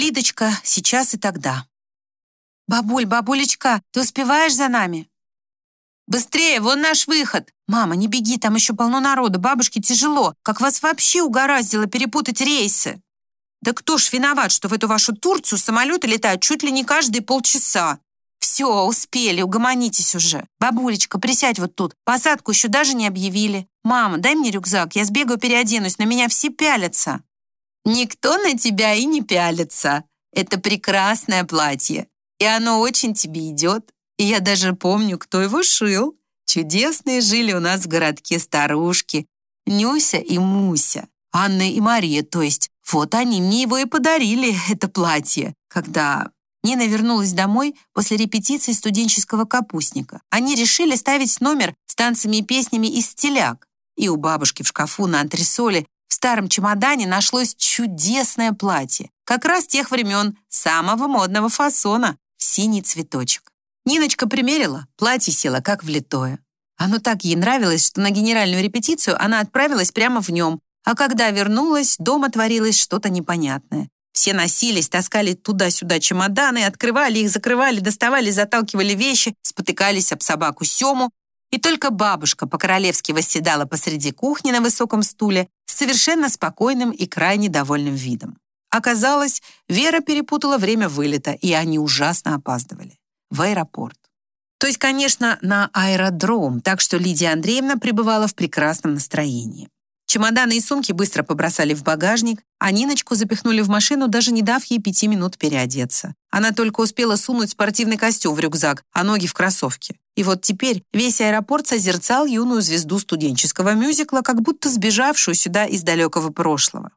Лидочка, сейчас и тогда. «Бабуль, бабулечка, ты успеваешь за нами?» «Быстрее, вон наш выход!» «Мама, не беги, там еще полно народу, бабушке тяжело. Как вас вообще угораздило перепутать рейсы?» «Да кто ж виноват, что в эту вашу Турцию самолеты летают чуть ли не каждые полчаса?» «Все, успели, угомонитесь уже. Бабулечка, присядь вот тут. Посадку еще даже не объявили. Мама, дай мне рюкзак, я сбегаю переоденусь, на меня все пялятся». «Никто на тебя и не пялится. Это прекрасное платье, и оно очень тебе идет. И я даже помню, кто его шил. Чудесные жили у нас в городке старушки. Нюся и Муся. Анна и Мария, то есть. Вот они мне его и подарили, это платье, когда Нина вернулась домой после репетиции студенческого капустника. Они решили ставить номер с танцами и песнями из стиляк. И у бабушки в шкафу на антресоле в старом чемодане нашлось чудесное платье. Как раз тех времен, самого модного фасона, синий цветочек. Ниночка примерила, платье село как влитое. Оно так ей нравилось, что на генеральную репетицию она отправилась прямо в нем, а когда вернулась, дома творилось что-то непонятное. Все носились, таскали туда-сюда чемоданы, открывали их, закрывали, доставали, заталкивали вещи, спотыкались об собаку Сему. И только бабушка по-королевски восседала посреди кухни на высоком стуле с совершенно спокойным и крайне довольным видом. Оказалось, Вера перепутала время вылета, и они ужасно опаздывали. В аэропорт. То есть, конечно, на аэродром, так что Лидия Андреевна пребывала в прекрасном настроении. Чемоданы и сумки быстро побросали в багажник, а Ниночку запихнули в машину, даже не дав ей пяти минут переодеться. Она только успела сунуть спортивный костюм в рюкзак, а ноги в кроссовки. И вот теперь весь аэропорт созерцал юную звезду студенческого мюзикла, как будто сбежавшую сюда из далекого прошлого.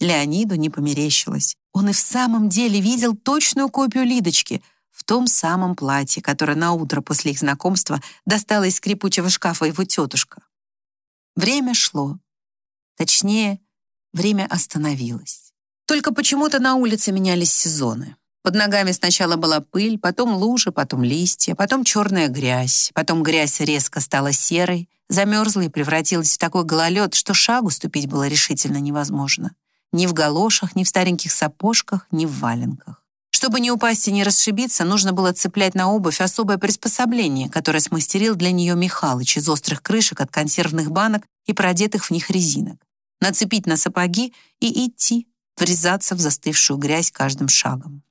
Леониду не померещилось. Он и в самом деле видел точную копию Лидочки в том самом платье, которое на утро после их знакомства достала из скрипучего шкафа его тетушка. Время шло. Точнее, время остановилось. Только почему-то на улице менялись сезоны. Под ногами сначала была пыль, потом лужи, потом листья, потом черная грязь, потом грязь резко стала серой, замерзла и превратилась в такой гололед, что шагу ступить было решительно невозможно. Ни в галошах, ни в стареньких сапожках, ни в валенках. Чтобы не упасть и не расшибиться, нужно было цеплять на обувь особое приспособление, которое смастерил для нее Михалыч из острых крышек от консервных банок и продетых в них резинок нацепить на сапоги и идти, врезаться в застывшую грязь каждым шагом.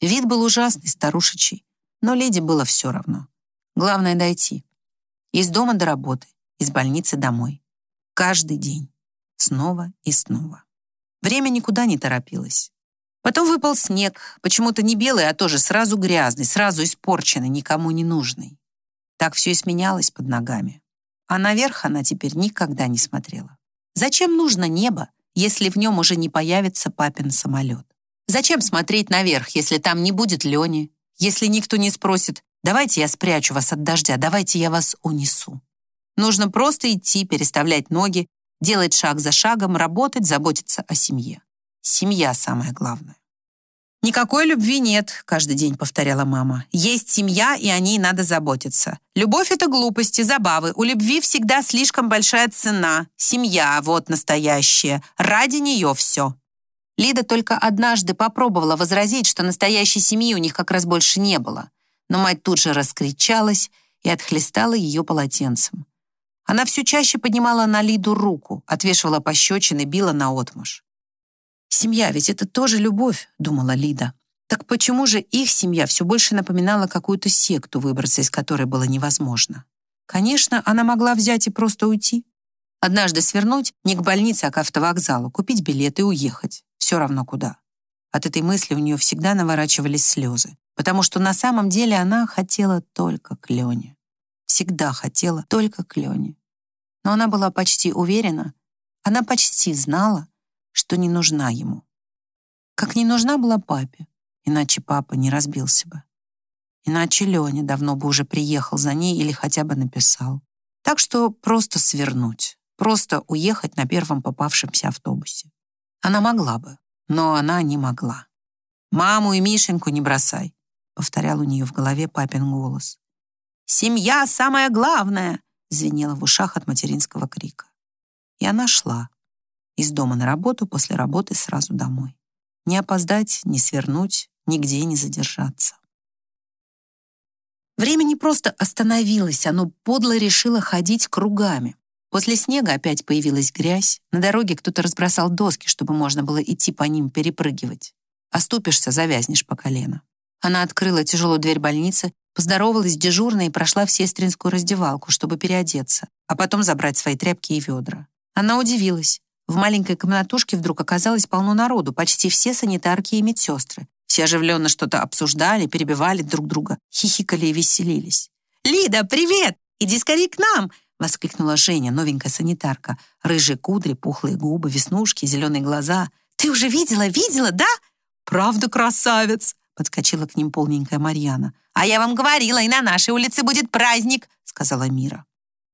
Вид был ужасный, старушечий, но леди было все равно. Главное — дойти. Из дома до работы, из больницы домой. Каждый день. Снова и снова. Время никуда не торопилось. Потом выпал снег, почему-то не белый, а тоже сразу грязный, сразу испорченный, никому не нужный. Так все и сменялось под ногами. А наверх она теперь никогда не смотрела. Зачем нужно небо, если в нем уже не появится папин самолет? Зачем смотреть наверх, если там не будет Лени? Если никто не спросит, давайте я спрячу вас от дождя, давайте я вас унесу. Нужно просто идти, переставлять ноги, делать шаг за шагом, работать, заботиться о семье. Семья самое главное. «Никакой любви нет», — каждый день повторяла мама. «Есть семья, и о ней надо заботиться. Любовь — это глупости, забавы. У любви всегда слишком большая цена. Семья — вот настоящая. Ради нее все». Лида только однажды попробовала возразить, что настоящей семьи у них как раз больше не было. Но мать тут же раскричалась и отхлестала ее полотенцем. Она все чаще поднимала на Лиду руку, отвешивала пощечины, била наотмашь. «Семья, ведь это тоже любовь», — думала Лида. Так почему же их семья все больше напоминала какую-то секту, выбраться из которой было невозможно? Конечно, она могла взять и просто уйти. Однажды свернуть не к больнице, а к автовокзалу, купить билет и уехать. Все равно куда. От этой мысли у нее всегда наворачивались слезы, потому что на самом деле она хотела только к Лене. Всегда хотела только к Лене. Но она была почти уверена, она почти знала, что не нужна ему. Как не нужна была папе, иначе папа не разбился бы. Иначе Леня давно бы уже приехал за ней или хотя бы написал. Так что просто свернуть, просто уехать на первом попавшемся автобусе. Она могла бы, но она не могла. «Маму и Мишеньку не бросай», — повторял у нее в голове папин голос. «Семья — самое главное!» — звенело в ушах от материнского крика. И она шла, из дома на работу, после работы сразу домой. Не опоздать, не свернуть, нигде не задержаться. Время не просто остановилось, оно подло решило ходить кругами. После снега опять появилась грязь. На дороге кто-то разбросал доски, чтобы можно было идти по ним перепрыгивать. Оступишься, завязнешь по колено. Она открыла тяжелую дверь больницы, поздоровалась с дежурной и прошла в сестринскую раздевалку, чтобы переодеться, а потом забрать свои тряпки и ведра. Она удивилась. В маленькой комнатушке вдруг оказалось полно народу, почти все санитарки и медсестры. Все оживленно что-то обсуждали, перебивали друг друга, хихикали и веселились. «Лида, привет! Иди скорее к нам!» — воскликнула Женя, новенькая санитарка. Рыжие кудри, пухлые губы, веснушки, зеленые глаза. «Ты уже видела, видела, да?» «Правда, красавец!» — подскочила к ним полненькая Марьяна. «А я вам говорила, и на нашей улице будет праздник!» — сказала Мира.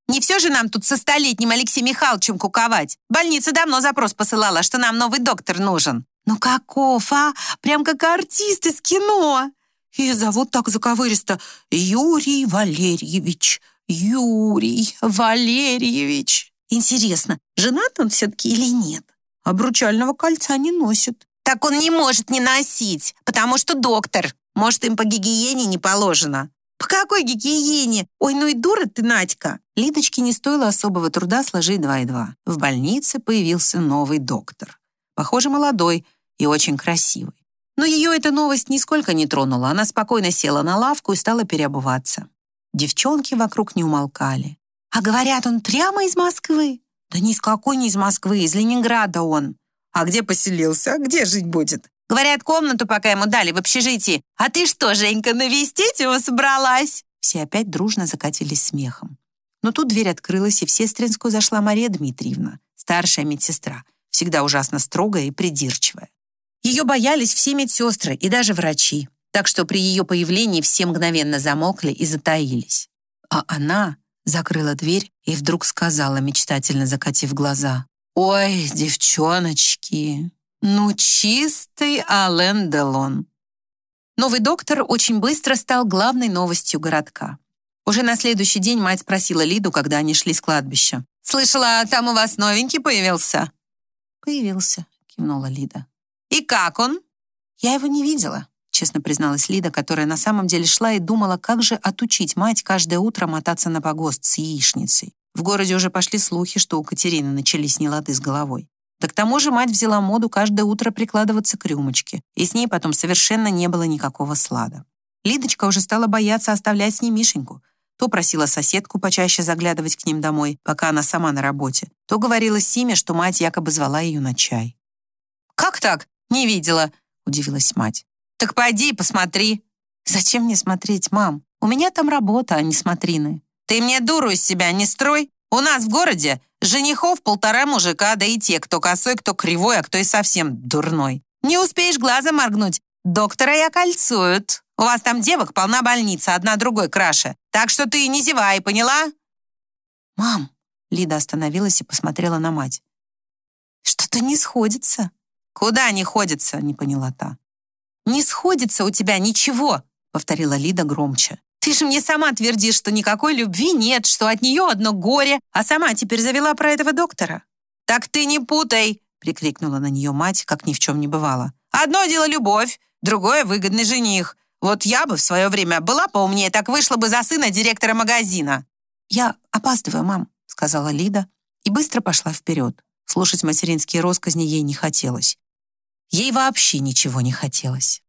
Не все же нам тут со столетним Алексеем Михайловичем куковать. Больница давно запрос посылала, что нам новый доктор нужен. Ну каков, а? Прям как артист из кино. И зовут так заковыристо Юрий Валерьевич. Юрий Валерьевич. Интересно, женат он все-таки или нет? Обручального кольца не носит. Так он не может не носить, потому что доктор. Может, им по гигиене не положено. По какой гигиене? Ой, ну и дура ты, Надька. Лидочке не стоило особого труда сложить два и два. В больнице появился новый доктор. Похоже, молодой и очень красивый. Но ее эта новость нисколько не тронула. Она спокойно села на лавку и стала переобуваться. Девчонки вокруг не умолкали. «А говорят, он прямо из Москвы?» «Да ни из какой не из Москвы, из Ленинграда он». «А где поселился? Где жить будет?» Говорят, комнату пока ему дали в общежитии. А ты что, Женька, навестить его собралась?» Все опять дружно закатились смехом. Но тут дверь открылась, и в сестринскую зашла Мария Дмитриевна, старшая медсестра, всегда ужасно строгая и придирчивая. Ее боялись все медсестры и даже врачи, так что при ее появлении все мгновенно замолкли и затаились. А она закрыла дверь и вдруг сказала, мечтательно закатив глаза, «Ой, девчоночки, ну, чистый Ален Делон. Новый доктор очень быстро стал главной новостью городка. Уже на следующий день мать спросила Лиду, когда они шли с кладбища. «Слышала, там у вас новенький появился?» «Появился», — кивнула Лида. «И как он?» «Я его не видела», — честно призналась Лида, которая на самом деле шла и думала, как же отучить мать каждое утро мотаться на погост с яичницей. В городе уже пошли слухи, что у Катерины начались нелады с головой. Да к тому же мать взяла моду каждое утро прикладываться к рюмочке, и с ней потом совершенно не было никакого слада. Лидочка уже стала бояться оставлять с ней Мишеньку. То просила соседку почаще заглядывать к ним домой, пока она сама на работе, то говорила Симе, что мать якобы звала ее на чай. «Как так? Не видела?» — удивилась мать. «Так пойди и посмотри». «Зачем мне смотреть, мам? У меня там работа, а не смотрины». «Ты мне дуру из себя не строй. У нас в городе женихов полтора мужика, да и те, кто косой, кто кривой, а кто и совсем дурной. Не успеешь глазом моргнуть, доктора и окольцуют. У вас там девок полна больница, одна другой краше. Так что ты не зевай, поняла?» «Мам!» — Лида остановилась и посмотрела на мать. «Что-то не сходится». «Куда не ходится?» — не поняла та. «Не сходится у тебя ничего», — повторила Лида громче. Ты же мне сама твердишь, что никакой любви нет, что от нее одно горе, а сама теперь завела про этого доктора. Так ты не путай, прикрикнула на нее мать, как ни в чем не бывало. Одно дело любовь, другое выгодный жених. Вот я бы в свое время была поумнее, так вышла бы за сына директора магазина. Я опаздываю, мам, сказала Лида и быстро пошла вперед. Слушать материнские росказни ей не хотелось. Ей вообще ничего не хотелось.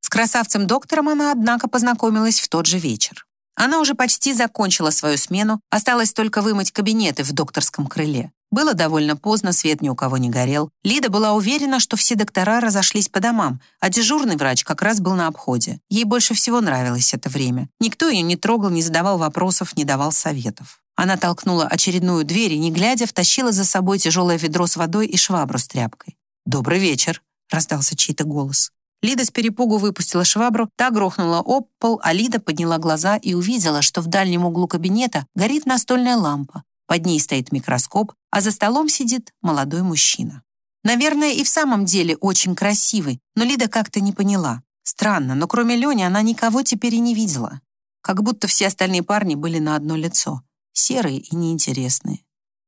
С красавцем-доктором она, однако, познакомилась в тот же вечер. Она уже почти закончила свою смену, осталось только вымыть кабинеты в докторском крыле. Было довольно поздно, свет ни у кого не горел. Лида была уверена, что все доктора разошлись по домам, а дежурный врач как раз был на обходе. Ей больше всего нравилось это время. Никто ее не трогал, не задавал вопросов, не давал советов. Она толкнула очередную дверь и, не глядя, втащила за собой тяжелое ведро с водой и швабру с тряпкой. «Добрый вечер», — раздался чей-то голос. Лида с перепугу выпустила швабру, та грохнула об пол, а Лида подняла глаза и увидела, что в дальнем углу кабинета горит настольная лампа. Под ней стоит микроскоп, а за столом сидит молодой мужчина. Наверное, и в самом деле очень красивый, но Лида как-то не поняла. Странно, но кроме Лени она никого теперь и не видела. Как будто все остальные парни были на одно лицо. Серые и неинтересные.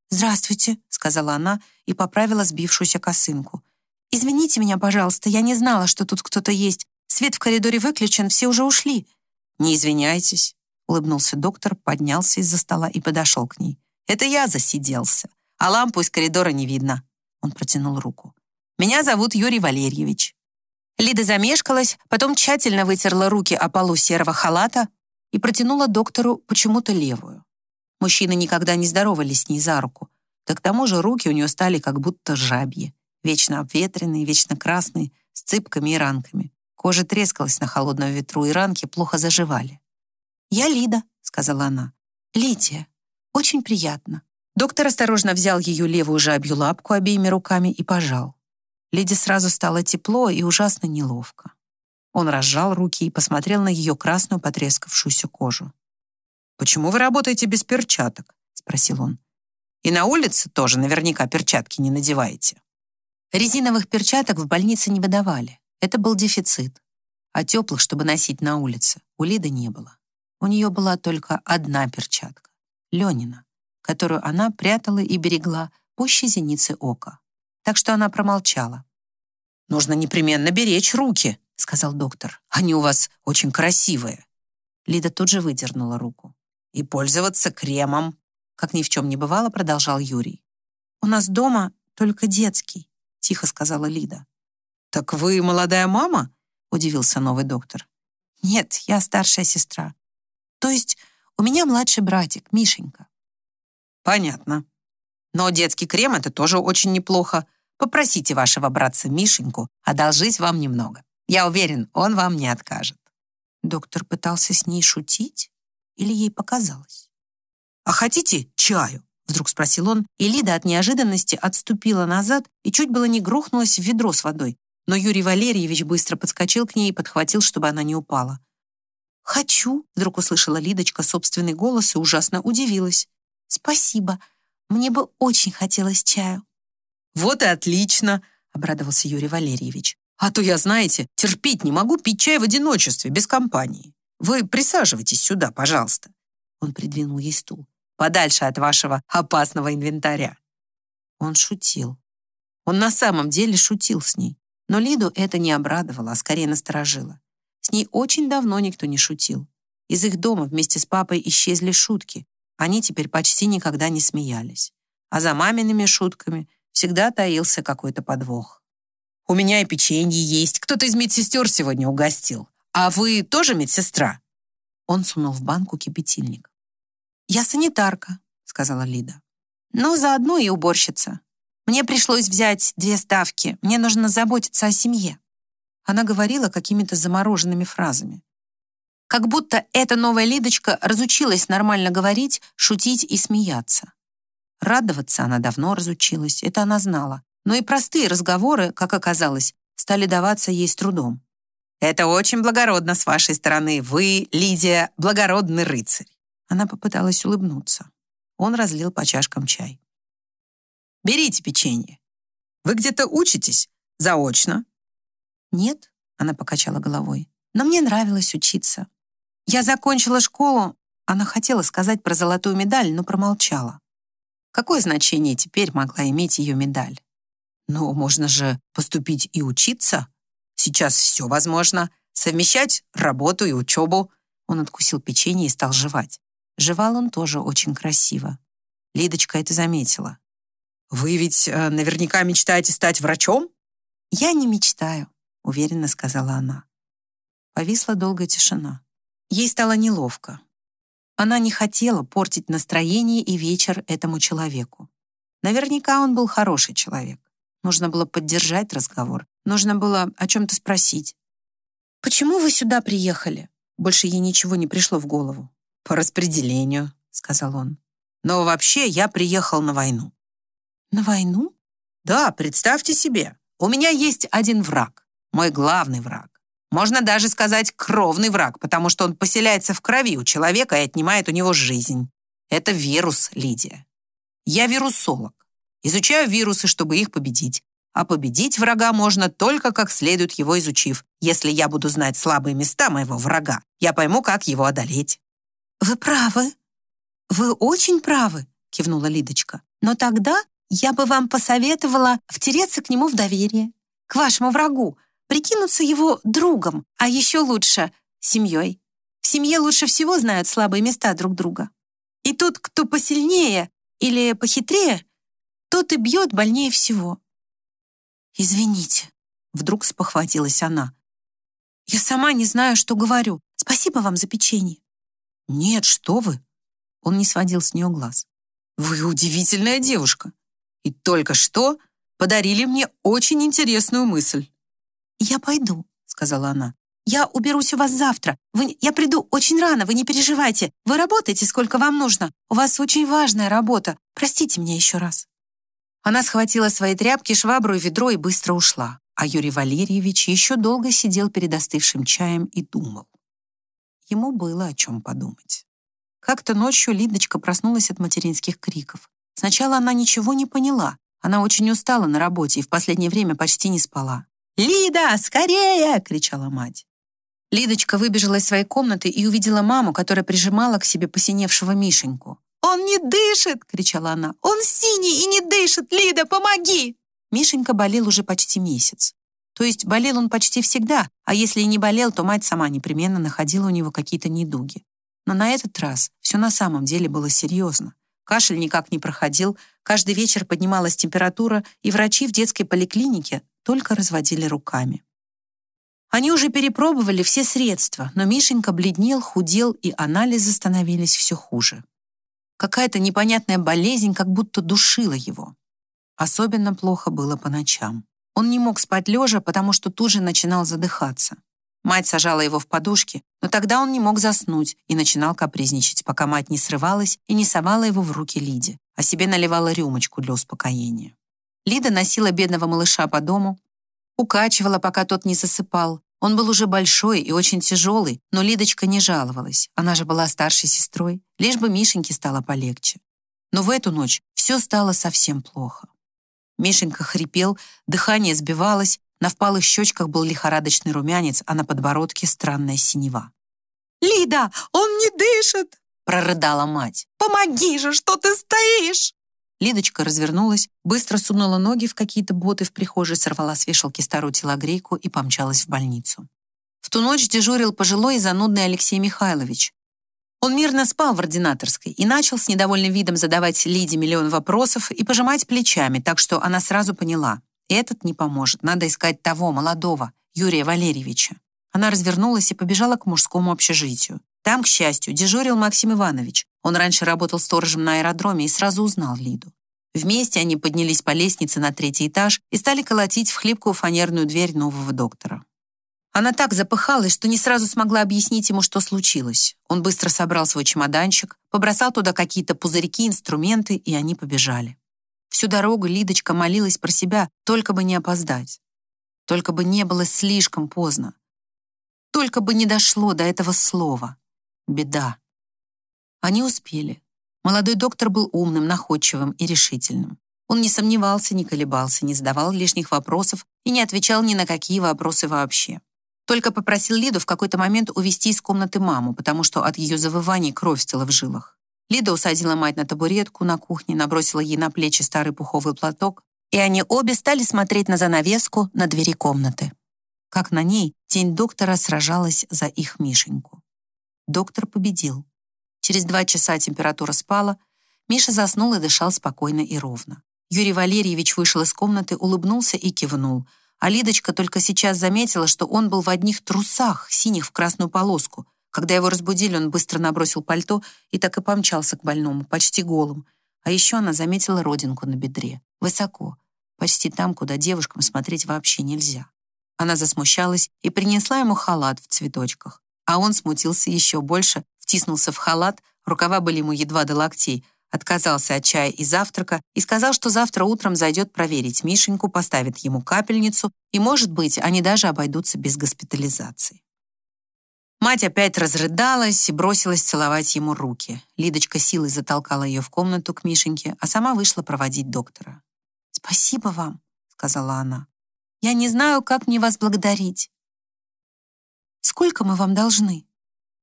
«Здравствуйте», — сказала она и поправила сбившуюся косынку. «Извините меня, пожалуйста, я не знала, что тут кто-то есть. Свет в коридоре выключен, все уже ушли». «Не извиняйтесь», — улыбнулся доктор, поднялся из-за стола и подошел к ней. «Это я засиделся, а лампу из коридора не видно». Он протянул руку. «Меня зовут Юрий Валерьевич». Лида замешкалась, потом тщательно вытерла руки о полу серого халата и протянула доктору почему-то левую. Мужчины никогда не здоровались с ней за руку, да к тому же руки у нее стали как будто жабьи, вечно обветренные, вечно красные, с цыпками и ранками. Кожа трескалась на холодном ветру, и ранки плохо заживали. «Я Лида», — сказала она. «Лидия. Очень приятно». Доктор осторожно взял ее левую жабью лапку обеими руками и пожал. Лиде сразу стало тепло и ужасно неловко. Он разжал руки и посмотрел на ее красную потрескавшуюся кожу. «Почему вы работаете без перчаток?» — спросил он. «И на улице тоже наверняка перчатки не надеваете». Резиновых перчаток в больнице не выдавали. Это был дефицит. А теплых, чтобы носить на улице, у Лиды не было. У нее была только одна перчатка — Ленина, которую она прятала и берегла пуще зеницы ока. Так что она промолчала. «Нужно непременно беречь руки», — сказал доктор. «Они у вас очень красивые». Лида тут же выдернула руку. «И пользоваться кремом», — как ни в чем не бывало, продолжал Юрий. «У нас дома только детский», — тихо сказала Лида. «Так вы молодая мама?» — удивился новый доктор. «Нет, я старшая сестра. То есть у меня младший братик, Мишенька». «Понятно. Но детский крем — это тоже очень неплохо. Попросите вашего братца Мишеньку одолжить вам немного. Я уверен, он вам не откажет». Доктор пытался с ней шутить или ей показалось? «А хотите чаю?» Вдруг спросил он, и Лида от неожиданности отступила назад и чуть было не грохнулась в ведро с водой. Но Юрий Валерьевич быстро подскочил к ней и подхватил, чтобы она не упала. «Хочу», — вдруг услышала Лидочка собственный голос и ужасно удивилась. «Спасибо. Мне бы очень хотелось чаю». «Вот и отлично», — обрадовался Юрий Валерьевич. «А то я, знаете, терпеть не могу пить чай в одиночестве, без компании. Вы присаживайтесь сюда, пожалуйста». Он придвинул ей стул. «Подальше от вашего опасного инвентаря». Он шутил. Он на самом деле шутил с ней. Но Лиду это не обрадовало, а скорее насторожило. С ней очень давно никто не шутил. Из их дома вместе с папой исчезли шутки. Они теперь почти никогда не смеялись. А за мамиными шутками всегда таился какой-то подвох. «У меня и печенье есть. Кто-то из медсестер сегодня угостил. А вы тоже медсестра?» Он сунул в банку кипятильник. «Я санитарка», — сказала Лида. «Но заодно и уборщица. Мне пришлось взять две ставки. Мне нужно заботиться о семье». Она говорила какими-то замороженными фразами. Как будто эта новая Лидочка разучилась нормально говорить, шутить и смеяться. Радоваться она давно разучилась, это она знала. Но и простые разговоры, как оказалось, стали даваться ей с трудом. «Это очень благородно с вашей стороны. Вы, Лидия, благородный рыцарь». Она попыталась улыбнуться. Он разлил по чашкам чай. Берите печенье. Вы где-то учитесь? Заочно?» «Нет», — она покачала головой. «Но мне нравилось учиться. Я закончила школу». Она хотела сказать про золотую медаль, но промолчала. Какое значение теперь могла иметь ее медаль? «Ну, можно же поступить и учиться. Сейчас все возможно. Совмещать работу и учебу». Он откусил печенье и стал жевать. Жевал он тоже очень красиво. Лидочка это заметила. «Вы ведь э, наверняка мечтаете стать врачом?» «Я не мечтаю», — уверенно сказала она. Повисла долгая тишина. Ей стало неловко. Она не хотела портить настроение и вечер этому человеку. Наверняка он был хороший человек. Нужно было поддержать разговор. Нужно было о чем-то спросить. «Почему вы сюда приехали?» Больше ей ничего не пришло в голову. «По распределению», — сказал он. «Но вообще я приехал на войну». На войну? Да, представьте себе. У меня есть один враг. Мой главный враг. Можно даже сказать кровный враг, потому что он поселяется в крови у человека и отнимает у него жизнь. Это вирус, Лидия. Я вирусолог. Изучаю вирусы, чтобы их победить. А победить врага можно только как следует его изучив. Если я буду знать слабые места моего врага, я пойму, как его одолеть. «Вы правы. Вы очень правы», — кивнула Лидочка. «Но тогда я бы вам посоветовала втереться к нему в доверие. к вашему врагу, прикинуться его другом, а еще лучше — семьей. В семье лучше всего знают слабые места друг друга. И тот, кто посильнее или похитрее, тот и бьет больнее всего. «Извините», — вдруг спохватилась она. «Я сама не знаю, что говорю. Спасибо вам за печенье». «Нет, что вы!» Он не сводил с нее глаз. «Вы удивительная девушка. И только что подарили мне очень интересную мысль». «Я пойду», — сказала она. «Я уберусь у вас завтра. Вы, я приду очень рано, вы не переживайте. Вы работаете, сколько вам нужно. У вас очень важная работа. Простите меня еще раз». Она схватила свои тряпки, швабру и ведро и быстро ушла. А Юрий Валерьевич еще долго сидел перед остывшим чаем и думал. Ему было о чем подумать. Как-то ночью Лидочка проснулась от материнских криков. Сначала она ничего не поняла. Она очень устала на работе и в последнее время почти не спала. «Лида, скорее!» — кричала мать. Лидочка выбежала из своей комнаты и увидела маму, которая прижимала к себе посиневшего Мишеньку. «Он не дышит!» — кричала она. «Он синий и не дышит! Лида, помоги!» Мишенька болел уже почти месяц. То есть болел он почти всегда, а если и не болел, то мать сама непременно находила у него какие-то недуги. Но на этот раз все на самом деле было серьезно. Кашель никак не проходил, каждый вечер поднималась температура, и врачи в детской поликлинике только разводили руками. Они уже перепробовали все средства, но Мишенька бледнел, худел, и анализы становились все хуже. Какая-то непонятная болезнь как будто душила его. Особенно плохо было по ночам. Он не мог спать лежа, потому что тут же начинал задыхаться. Мать сажала его в подушки, но тогда он не мог заснуть и начинал капризничать, пока мать не срывалась и не совала его в руки Лиде, а себе наливала рюмочку для успокоения. Лида носила бедного малыша по дому, укачивала, пока тот не засыпал. Он был уже большой и очень тяжелый, но Лидочка не жаловалась. Она же была старшей сестрой, лишь бы Мишеньке стало полегче. Но в эту ночь все стало совсем плохо. Мишенька хрипел, дыхание сбивалось, на впалых щечках был лихорадочный румянец, а на подбородке странная синева. «Лида, он не дышит!» прорыдала мать. «Помоги же, что ты стоишь!» Лидочка развернулась, быстро сунула ноги в какие-то боты в прихожей, сорвала с вешалки старую телогрейку и помчалась в больницу. В ту ночь дежурил пожилой и занудный Алексей Михайлович. Он мирно спал в ординаторской и начал с недовольным видом задавать Лиде миллион вопросов и пожимать плечами, так что она сразу поняла. Этот не поможет, надо искать того, молодого, Юрия Валерьевича. Она развернулась и побежала к мужскому общежитию. Там, к счастью, дежурил Максим Иванович. Он раньше работал сторожем на аэродроме и сразу узнал Лиду. Вместе они поднялись по лестнице на третий этаж и стали колотить в хлипкую фанерную дверь нового доктора. Она так запыхалась, что не сразу смогла объяснить ему, что случилось. Он быстро собрал свой чемоданчик, побросал туда какие-то пузырьки, инструменты, и они побежали. Всю дорогу Лидочка молилась про себя, только бы не опоздать. Только бы не было слишком поздно. Только бы не дошло до этого слова. Беда. Они успели. Молодой доктор был умным, находчивым и решительным. Он не сомневался, не колебался, не задавал лишних вопросов и не отвечал ни на какие вопросы вообще. Только попросил Лиду в какой-то момент увести из комнаты маму, потому что от ее завываний кровь стыла в жилах. Лида усадила мать на табуретку на кухне, набросила ей на плечи старый пуховый платок, и они обе стали смотреть на занавеску на двери комнаты. Как на ней тень доктора сражалась за их Мишеньку. Доктор победил. Через два часа температура спала, Миша заснул и дышал спокойно и ровно. Юрий Валерьевич вышел из комнаты, улыбнулся и кивнул — а Лидочка только сейчас заметила, что он был в одних трусах, синих в красную полоску. Когда его разбудили, он быстро набросил пальто и так и помчался к больному, почти голым. А еще она заметила родинку на бедре. Высоко, почти там, куда девушкам смотреть вообще нельзя. Она засмущалась и принесла ему халат в цветочках. А он смутился еще больше, втиснулся в халат, рукава были ему едва до локтей, отказался от чая и завтрака и сказал, что завтра утром зайдет проверить Мишеньку, поставит ему капельницу, и, может быть, они даже обойдутся без госпитализации. Мать опять разрыдалась и бросилась целовать ему руки. Лидочка силой затолкала ее в комнату к Мишеньке, а сама вышла проводить доктора. «Спасибо вам», — сказала она. «Я не знаю, как мне вас благодарить». «Сколько мы вам должны?»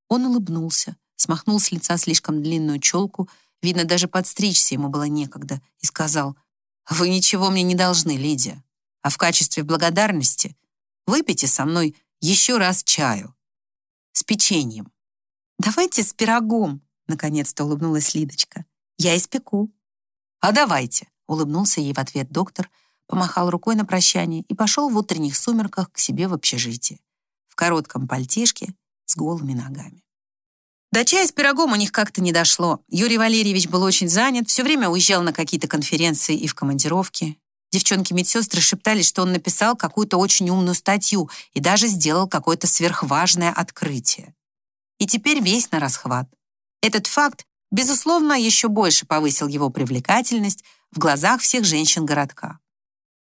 Он улыбнулся, смахнул с лица слишком длинную челку Видно, даже подстричься ему было некогда, и сказал, «Вы ничего мне не должны, Лидия. А в качестве благодарности выпейте со мной еще раз чаю с печеньем. «Давайте с пирогом», — наконец-то улыбнулась Лидочка. «Я испеку». «А давайте», — улыбнулся ей в ответ доктор, помахал рукой на прощание и пошел в утренних сумерках к себе в общежитие, в коротком пальтишке с голыми ногами. До чая с пирогом у них как-то не дошло. Юрий Валерьевич был очень занят, все время уезжал на какие-то конференции и в командировки. Девчонки-медсестры шептались, что он написал какую-то очень умную статью и даже сделал какое-то сверхважное открытие. И теперь весь на расхват. Этот факт, безусловно, еще больше повысил его привлекательность в глазах всех женщин городка.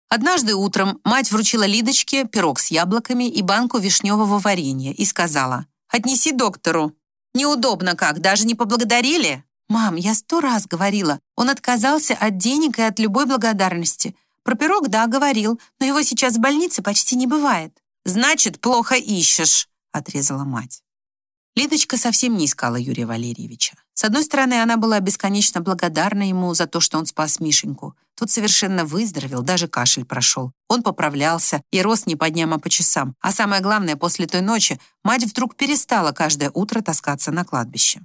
Однажды утром мать вручила Лидочке пирог с яблоками и банку вишневого варенья и сказала «Отнеси доктору». Неудобно как, даже не поблагодарили? «Мам, я сто раз говорила, он отказался от денег и от любой благодарности. Про пирог, да, говорил, но его сейчас в больнице почти не бывает». «Значит, плохо ищешь», — отрезала мать. Лидочка совсем не искала Юрия Валерьевича. С одной стороны, она была бесконечно благодарна ему за то, что он спас Мишеньку. Тот совершенно выздоровел, даже кашель прошел. Он поправлялся и рос не по дням, а по часам. А самое главное, после той ночи мать вдруг перестала каждое утро таскаться на кладбище.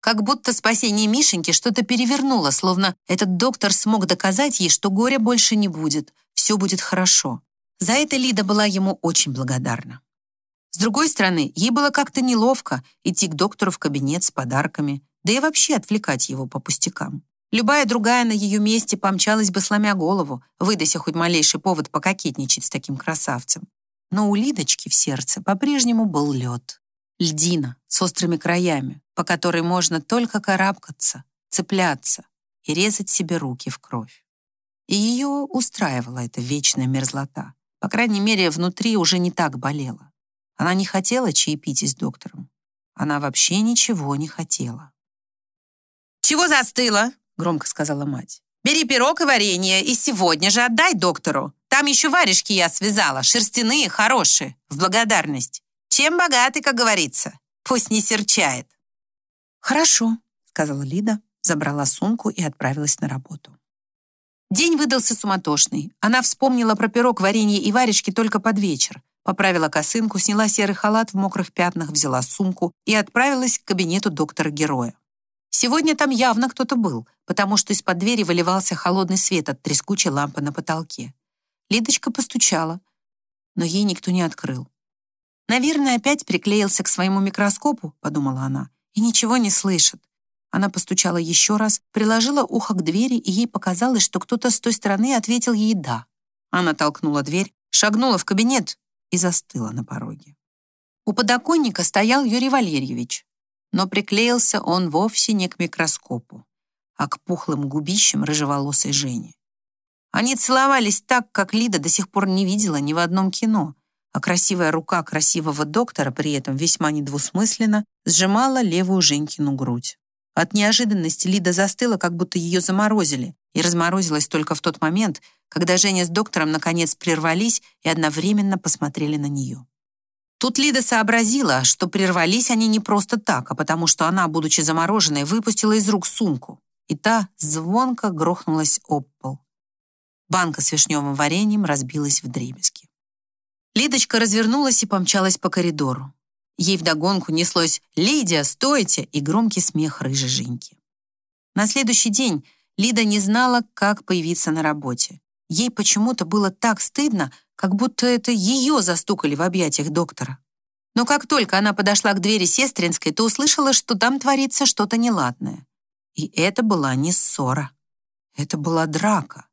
Как будто спасение Мишеньки что-то перевернуло, словно этот доктор смог доказать ей, что горя больше не будет, все будет хорошо. За это Лида была ему очень благодарна. С другой стороны, ей было как-то неловко идти к доктору в кабинет с подарками, да и вообще отвлекать его по пустякам. Любая другая на ее месте помчалась бы, сломя голову, выдася хоть малейший повод пококетничать с таким красавцем. Но у Лидочки в сердце по-прежнему был лед. Льдина с острыми краями, по которой можно только карабкаться, цепляться и резать себе руки в кровь. И ее устраивала эта вечная мерзлота. По крайней мере, внутри уже не так болело. Она не хотела чаепития с доктором. Она вообще ничего не хотела. «Чего застыла?» — громко сказала мать. «Бери пирог и варенье и сегодня же отдай доктору. Там еще варежки я связала, шерстяные, хорошие, в благодарность. Чем богатый, как говорится. Пусть не серчает». «Хорошо», — сказала Лида, забрала сумку и отправилась на работу. День выдался суматошный. Она вспомнила про пирог, варенье и варежки только под вечер. Поправила косынку, сняла серый халат в мокрых пятнах, взяла сумку и отправилась к кабинету доктора-героя. Сегодня там явно кто-то был, потому что из-под двери выливался холодный свет от трескучей лампы на потолке. Лидочка постучала, но ей никто не открыл. «Наверное, опять приклеился к своему микроскопу», — подумала она и ничего не слышит. Она постучала еще раз, приложила ухо к двери, и ей показалось, что кто-то с той стороны ответил ей «да». Она толкнула дверь, шагнула в кабинет и застыла на пороге. У подоконника стоял Юрий Валерьевич, но приклеился он вовсе не к микроскопу, а к пухлым губищам рыжеволосой Жени. Они целовались так, как Лида до сих пор не видела ни в одном кино — а красивая рука красивого доктора при этом весьма недвусмысленно сжимала левую Женькину грудь. От неожиданности Лида застыла, как будто ее заморозили, и разморозилась только в тот момент, когда Женя с доктором наконец прервались и одновременно посмотрели на нее. Тут Лида сообразила, что прервались они не просто так, а потому что она, будучи замороженной, выпустила из рук сумку, и та звонко грохнулась об пол. Банка с вишневым вареньем разбилась в дребезги. Лидочка развернулась и помчалась по коридору. Ей вдогонку неслось «Лидия, стойте!» и громкий смех рыжей Женьки. На следующий день Лида не знала, как появиться на работе. Ей почему-то было так стыдно, как будто это ее застукали в объятиях доктора. Но как только она подошла к двери сестринской, то услышала, что там творится что-то неладное. И это была не ссора. Это была драка.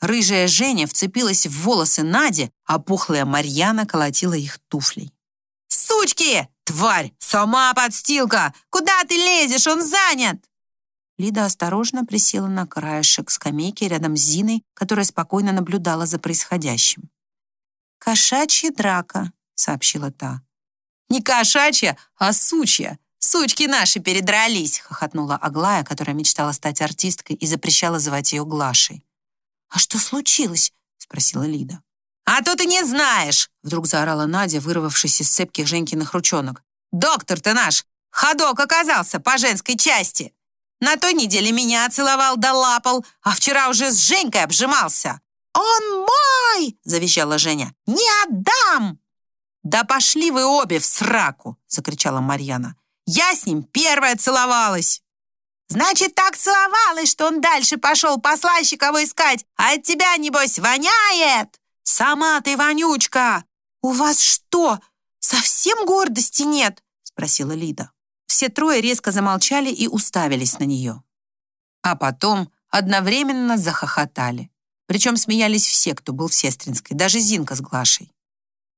Рыжая Женя вцепилась в волосы Нади, а пухлая Марьяна колотила их туфлей. «Сучки! Тварь! Сама подстилка! Куда ты лезешь? Он занят!» Лида осторожно присела на краешек скамейки рядом с Зиной, которая спокойно наблюдала за происходящим. «Кошачья драка», — сообщила та. «Не кошачья, а сучья. Сучки наши передрались», — хохотнула Аглая, которая мечтала стать артисткой и запрещала звать ее Глашей. «А что случилось?» — спросила Лида. «А то ты не знаешь!» — вдруг заорала Надя, вырвавшись из цепких Женькиных ручонок. «Доктор ты наш! Ходок оказался по женской части! На той неделе меня целовал да лапал, а вчера уже с Женькой обжимался! «Он мой!» — завизжала Женя. «Не отдам!» «Да пошли вы обе в сраку!» — закричала Марьяна. «Я с ним первая целовалась!» «Значит, так целовалась, что он дальше пошел послаще искать, а от тебя, небось, воняет!» «Сама ты вонючка!» «У вас что, совсем гордости нет?» — спросила Лида. Все трое резко замолчали и уставились на нее. А потом одновременно захохотали. Причем смеялись все, кто был в Сестринской, даже Зинка с Глашей.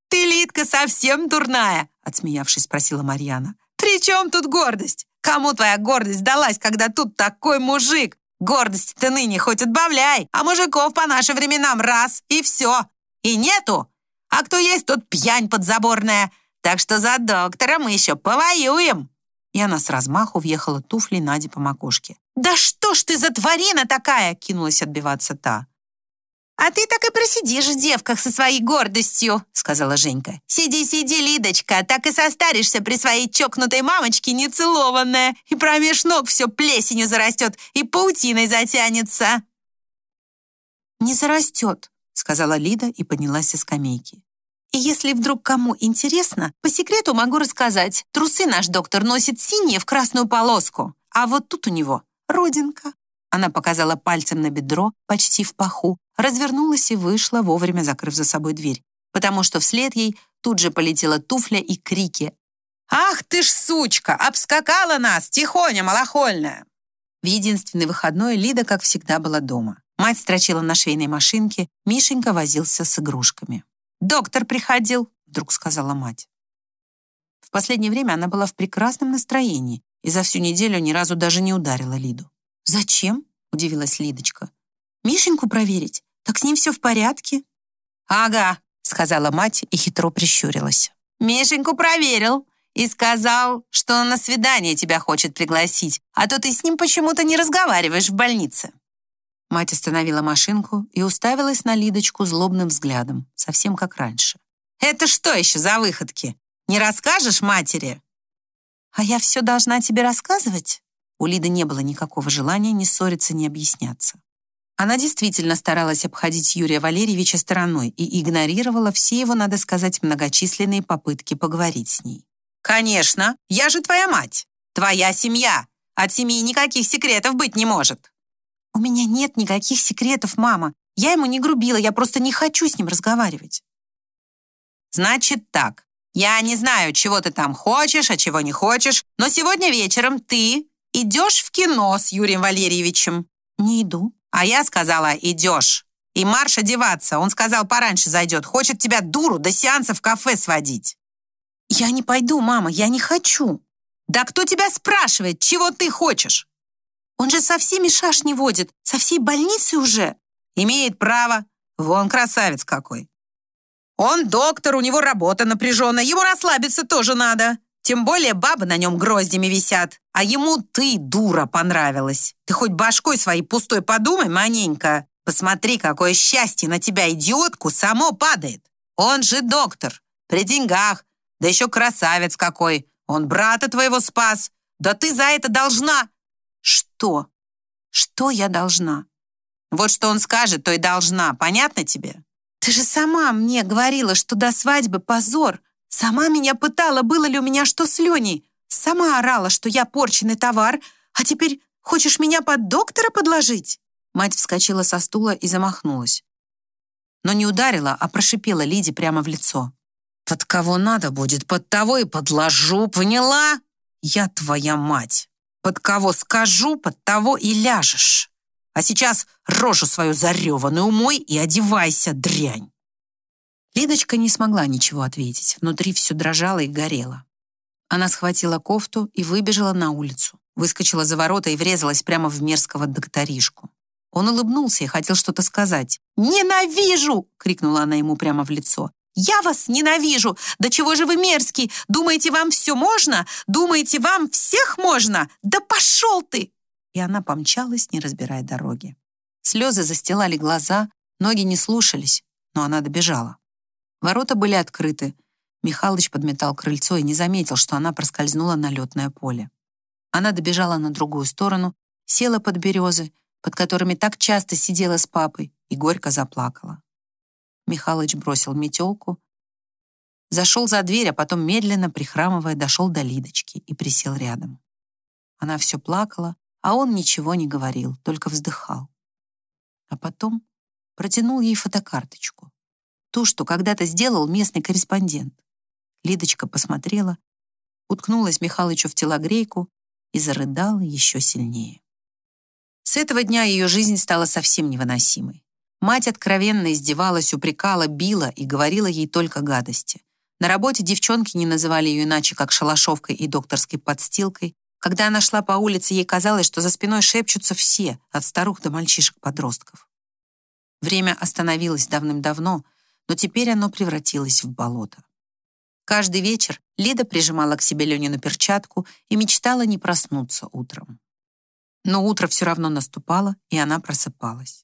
«Ты, Лидка, совсем дурная?» — отсмеявшись, спросила Марьяна. «При чем тут гордость? Кому твоя гордость далась, когда тут такой мужик? Гордость ты ныне хоть отбавляй, а мужиков по нашим временам раз, и все. И нету. А кто есть, тот пьянь подзаборная. Так что за доктора мы еще повоюем». И она с размаху въехала туфлей Наде по макушке. «Да что ж ты за тварина такая!» кинулась отбиваться та. «А ты так и просидишь в девках со своей гордостью», сказала Женька. «Сиди, сиди, Лидочка, так и состаришься при своей чокнутой мамочке нецелованная, и промеж ног все плесенью зарастет и паутиной затянется». «Не зарастет», сказала Лида и поднялась со скамейки. И если вдруг кому интересно, по секрету могу рассказать. Трусы наш доктор носит синие в красную полоску, а вот тут у него родинка. Она показала пальцем на бедро, почти в паху, развернулась и вышла, вовремя закрыв за собой дверь, потому что вслед ей тут же полетела туфля и крики. «Ах ты ж сучка! Обскакала нас! Тихоня малохольная!» В единственный выходной Лида, как всегда, была дома. Мать строчила на швейной машинке, Мишенька возился с игрушками. «Доктор приходил», — вдруг сказала мать. В последнее время она была в прекрасном настроении и за всю неделю ни разу даже не ударила Лиду. «Зачем?» — удивилась Лидочка. «Мишеньку проверить? Так с ним все в порядке?» «Ага», — сказала мать и хитро прищурилась. «Мишеньку проверил и сказал, что на свидание тебя хочет пригласить, а то ты с ним почему-то не разговариваешь в больнице». Мать остановила машинку и уставилась на Лидочку злобным взглядом, совсем как раньше. «Это что еще за выходки? Не расскажешь матери?» «А я все должна тебе рассказывать?» У Лиды не было никакого желания ни ссориться, ни объясняться. Она действительно старалась обходить Юрия Валерьевича стороной и игнорировала все его, надо сказать, многочисленные попытки поговорить с ней. «Конечно, я же твоя мать, твоя семья. От семьи никаких секретов быть не может». «У меня нет никаких секретов, мама. Я ему не грубила, я просто не хочу с ним разговаривать». «Значит так, я не знаю, чего ты там хочешь, а чего не хочешь, но сегодня вечером ты идешь в кино с Юрием Валерьевичем?» «Не иду». «А я сказала, идешь. И марш одеваться. Он сказал, пораньше зайдет. Хочет тебя, дуру, до сеанса в кафе сводить». «Я не пойду, мама, я не хочу». «Да кто тебя спрашивает, чего ты хочешь?» «Он же со всеми шашни водит, со всей больницы уже». «Имеет право. Вон красавец какой». «Он доктор, у него работа напряженная, ему расслабиться тоже надо. Тем более бабы на нем гроздями висят. А ему ты, дура, понравилась. Ты хоть башкой своей пустой подумай, маненько. Посмотри, какое счастье на тебя, идиотку, само падает. Он же доктор, при деньгах. Да еще красавец какой. Он брата твоего спас. Да ты за это должна. Что? Что я должна? Вот что он скажет, то и должна. Понятно тебе? Ты же сама мне говорила, что до свадьбы позор. Сама меня пытала, было ли у меня что с Леней. Сама орала, что я порченный товар, а теперь хочешь меня под доктора подложить?» Мать вскочила со стула и замахнулась. Но не ударила, а прошипела Лиде прямо в лицо. «Под кого надо будет, под того и подложу, поняла? Я твоя мать. Под кого скажу, под того и ляжешь. А сейчас рожу свою зареванную умой и одевайся, дрянь!» Лидочка не смогла ничего ответить. Внутри все дрожало и горело. Она схватила кофту и выбежала на улицу. Выскочила за ворота и врезалась прямо в мерзкого докторишку. Он улыбнулся и хотел что-то сказать. «Ненавижу!» — крикнула она ему прямо в лицо. «Я вас ненавижу! Да чего же вы мерзкий? Думаете, вам все можно? Думаете, вам всех можно? Да пошел ты!» И она помчалась, не разбирая дороги. Слезы застилали глаза, ноги не слушались, но она добежала. Ворота были открыты. Михалыч подметал крыльцо и не заметил, что она проскользнула на летное поле. Она добежала на другую сторону, села под березы, под которыми так часто сидела с папой, и горько заплакала. Михалыч бросил метелку, зашел за дверь, а потом медленно, прихрамывая, дошел до Лидочки и присел рядом. Она все плакала, а он ничего не говорил, только вздыхал. А потом протянул ей фотокарточку. Ту, что когда-то сделал местный корреспондент. Лидочка посмотрела, уткнулась Михалычу в телогрейку и зарыдала еще сильнее. С этого дня ее жизнь стала совсем невыносимой. Мать откровенно издевалась, упрекала, била и говорила ей только гадости. На работе девчонки не называли ее иначе, как шалашовкой и докторской подстилкой. Когда она шла по улице, ей казалось, что за спиной шепчутся все, от старух до мальчишек-подростков. Время остановилось давным-давно, но теперь оно превратилось в болото. Каждый вечер Лида прижимала к себе Ленину перчатку и мечтала не проснуться утром. Но утро все равно наступало, и она просыпалась.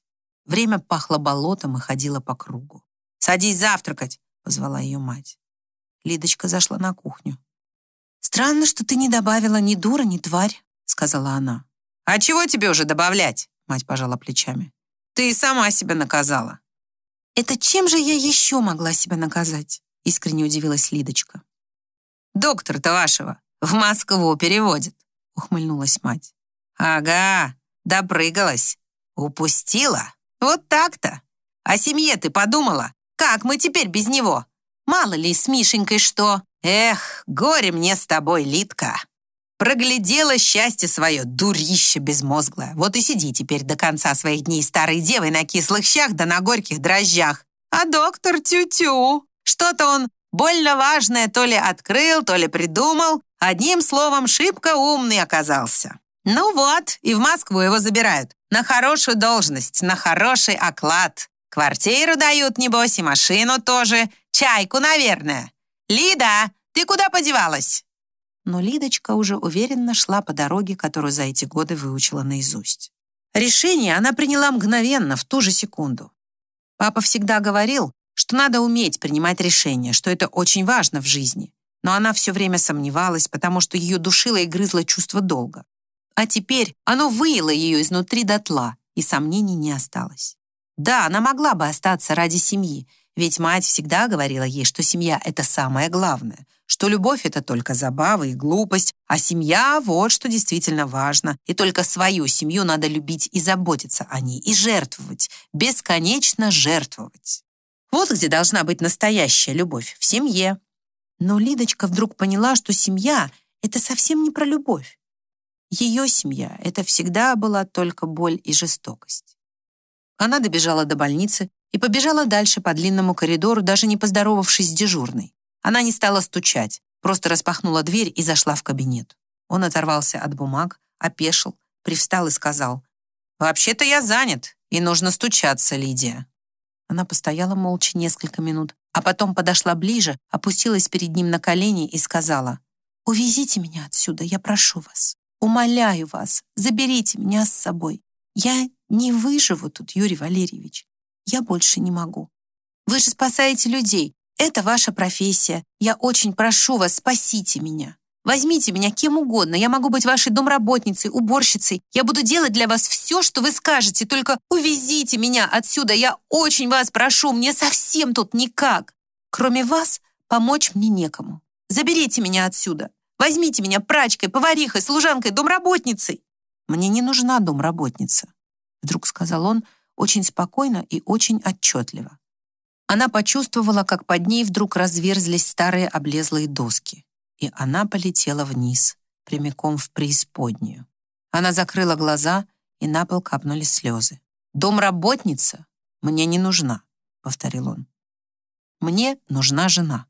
Время пахло болотом и ходило по кругу. «Садись завтракать!» — позвала ее мать. Лидочка зашла на кухню. «Странно, что ты не добавила ни дура, ни тварь», — сказала она. «А чего тебе уже добавлять?» — мать пожала плечами. «Ты сама себя наказала». «Это чем же я еще могла себя наказать?» — искренне удивилась Лидочка. «Доктор-то вашего в Москву переводит», — ухмыльнулась мать. «Ага, допрыгалась. Упустила? Вот так-то. О семье ты подумала? Как мы теперь без него? Мало ли с Мишенькой что? Эх, горе мне с тобой, Литка. Проглядела счастье свое, дурище безмозглое. Вот и сиди теперь до конца своих дней старой девой на кислых щах да на горьких дрожжах. А доктор тю-тю. Что-то он больно важное то ли открыл, то ли придумал. Одним словом, шибко умный оказался. Ну вот, и в Москву его забирают. На хорошую должность, на хороший оклад. Квартиру дают, небось, и машину тоже. Чайку, наверное. Лида, ты куда подевалась? Но Лидочка уже уверенно шла по дороге, которую за эти годы выучила наизусть. Решение она приняла мгновенно, в ту же секунду. Папа всегда говорил, что надо уметь принимать решения, что это очень важно в жизни. Но она все время сомневалась, потому что ее душило и грызло чувство долга. А теперь оно выело ее изнутри дотла, и сомнений не осталось. Да, она могла бы остаться ради семьи, ведь мать всегда говорила ей, что семья — это самое главное, что любовь — это только забава и глупость, а семья — вот что действительно важно, и только свою семью надо любить и заботиться о ней, и жертвовать, бесконечно жертвовать. Вот где должна быть настоящая любовь, в семье. Но Лидочка вдруг поняла, что семья — это совсем не про любовь. Ее семья — это всегда была только боль и жестокость. Она добежала до больницы и побежала дальше по длинному коридору, даже не поздоровавшись с дежурной. Она не стала стучать, просто распахнула дверь и зашла в кабинет. Он оторвался от бумаг, опешил, привстал и сказал, «Вообще-то я занят, и нужно стучаться, Лидия». Она постояла молча несколько минут, а потом подошла ближе, опустилась перед ним на колени и сказала, «Увезите меня отсюда, я прошу вас. Умоляю вас, заберите меня с собой. Я не выживу тут, Юрий Валерьевич. Я больше не могу. Вы же спасаете людей. Это ваша профессия. Я очень прошу вас, спасите меня. Возьмите меня кем угодно. Я могу быть вашей домработницей, уборщицей. Я буду делать для вас все, что вы скажете. Только увезите меня отсюда. Я очень вас прошу. Мне совсем тут никак. Кроме вас, помочь мне некому. Заберите меня отсюда. Возьмите меня прачкой, поварихой, служанкой, домработницей. Мне не нужна домработница, вдруг сказал он очень спокойно и очень отчетливо. Она почувствовала, как под ней вдруг разверзлись старые облезлые доски и она полетела вниз, прямиком в преисподнюю. Она закрыла глаза, и на пол капнули слезы. «Домработница мне не нужна», — повторил он. «Мне нужна жена».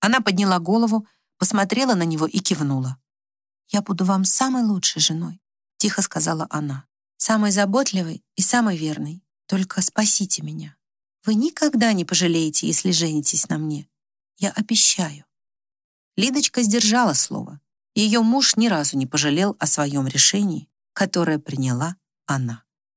Она подняла голову, посмотрела на него и кивнула. «Я буду вам самой лучшей женой», — тихо сказала она. «Самой заботливой и самой верной. Только спасите меня. Вы никогда не пожалеете, если женитесь на мне. Я обещаю». Лидочка сдержала слово. Ее муж ни разу не пожалел о своем решении, которое приняла она.